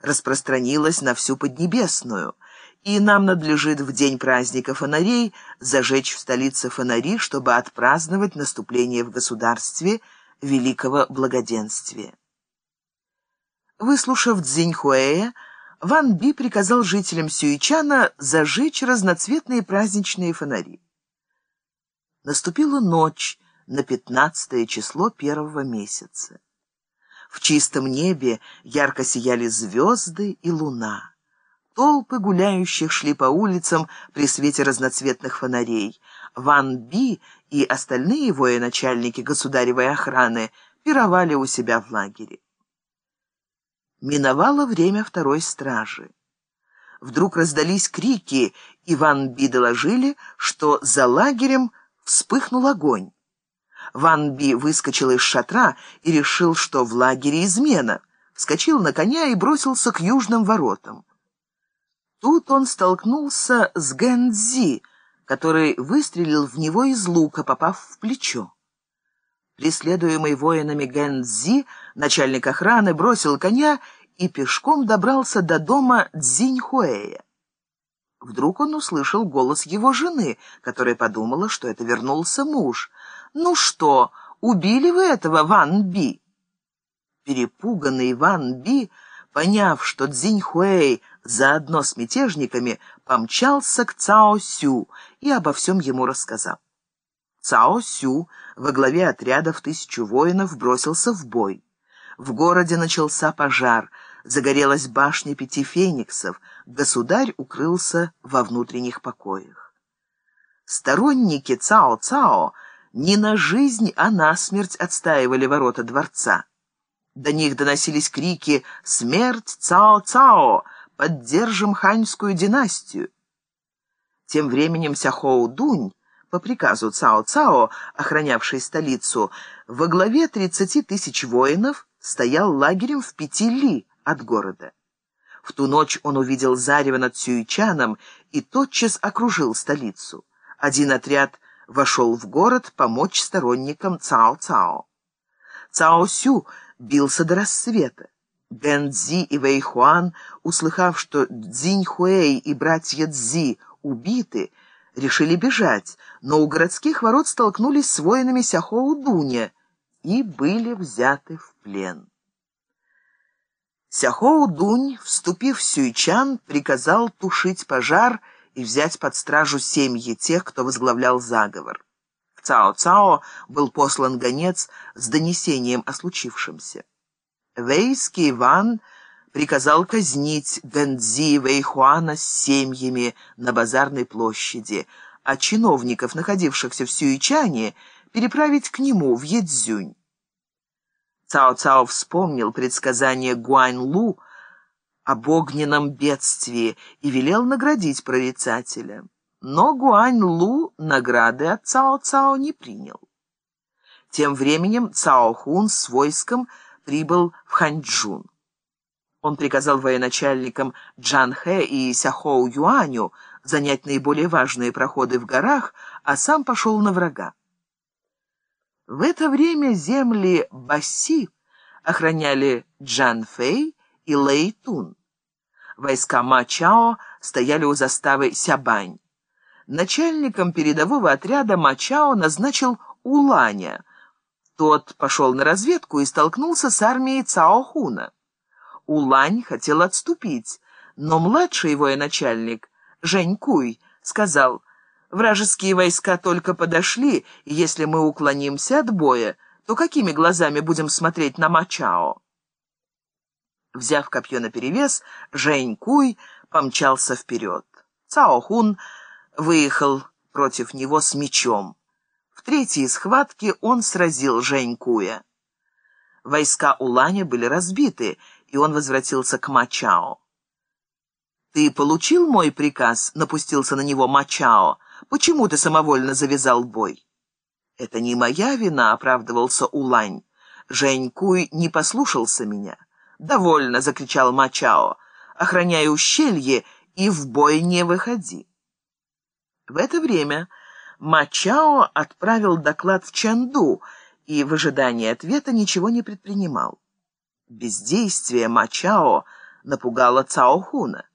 распространилась на всю Поднебесную, и нам надлежит в день праздника фонарей зажечь в столице фонари, чтобы отпраздновать наступление в государстве великого благоденствия. Выслушав Цзиньхуэя, Ван Би приказал жителям Сюичана зажечь разноцветные праздничные фонари. Наступила ночь на пятнадцатое число первого месяца. В чистом небе ярко сияли звезды и луна. Толпы гуляющих шли по улицам при свете разноцветных фонарей. Ван Би и остальные военачальники государевой охраны пировали у себя в лагере. Миновало время второй стражи. Вдруг раздались крики, и Ван Би доложили, что за лагерем вспыхнул огонь. Ван Би выскочил из шатра и решил, что в лагере измена. Вскочил на коня и бросился к южным воротам. Тут он столкнулся с Гэнзи, который выстрелил в него из лука, попав в плечо. Преследуемый воинами Гэнзи, начальник охраны, бросил коня и пешком добрался до дома Цзиньхуэя. Вдруг он услышал голос его жены, которая подумала, что это вернулся муж. «Ну что, убили вы этого Ван Би?» Перепуганный Ван Би, поняв, что Цзиньхуэй заодно с мятежниками, помчался к Цао Сю и обо всем ему рассказал. Цао Сю во главе отряда в тысячу воинов бросился в бой. В городе начался пожар, загорелась башня пяти фениксов, государь укрылся во внутренних покоях. Сторонники Цао-Цао не на жизнь, а на смерть отстаивали ворота дворца. До них доносились крики «Смерть Цао-Цао! Поддержим ханьскую династию!» Тем временем Сяхоу-Дунь, по приказу Цао-Цао, охранявшей столицу, во главе 30 тысяч воинов стоял лагерем в пяти ли от города. В ту ночь он увидел зарево над Сюичаном и тотчас окружил столицу. Один отряд вошел в город помочь сторонникам Цао-Цао. Цао-Сю бился до рассвета. Бен-Дзи и Вэйхуан, услыхав, что Цзинь-Хуэй и братья Цзи убиты, решили бежать, но у городских ворот столкнулись с воинами Сяхоу-Дуня и были взяты в плен. Сяхоу-Дунь, вступив в Сюйчан, приказал тушить пожар и взять под стражу семьи тех, кто возглавлял заговор. В Цао-Цао был послан гонец с донесением о случившемся. Вейский Иван приказал казнить Гэнзи Вэйхуана с семьями на базарной площади, а чиновников, находившихся в Сюичане, переправить к нему в Едзюнь. Цао-Цао вспомнил предсказание Гуань-Лу об огненном бедствии и велел наградить прорицателя. Но Гуань-Лу награды от Цао-Цао не принял. Тем временем Цао-Хун с войском прибыл в Ханчжун. Он приказал военачальникам Джан Хэ и Сяхоу Юаню занять наиболее важные проходы в горах, а сам пошел на врага. В это время земли Баси охраняли Джан Фэй и Лэй Тун. Войска Мачао стояли у заставы Сябань. Начальником передового отряда Мачао назначил Уланя. Тот пошел на разведку и столкнулся с армией Цаохуна. Улань хотел отступить, но младший военачальник, Жень Куй, сказал, «Вражеские войска только подошли, и если мы уклонимся от боя, то какими глазами будем смотреть на Мачао?» Взяв копье наперевес, Жень Куй помчался вперед. Цао Хун выехал против него с мечом. В третьей схватке он сразил Жень Куя. Войска Уланя были разбиты, и он возвратился к Мачао. «Ты получил мой приказ?» — напустился на него Мачао. «Почему ты самовольно завязал бой?» «Это не моя вина», — оправдывался Улань. «Жень Куй не послушался меня». «Довольно!» — закричал Мачао. «Охраняй ущелье и в бой не выходи». В это время Мачао отправил доклад в Чанду и в ожидании ответа ничего не предпринимал. Бездействие Мачао напугала Цао Хуна.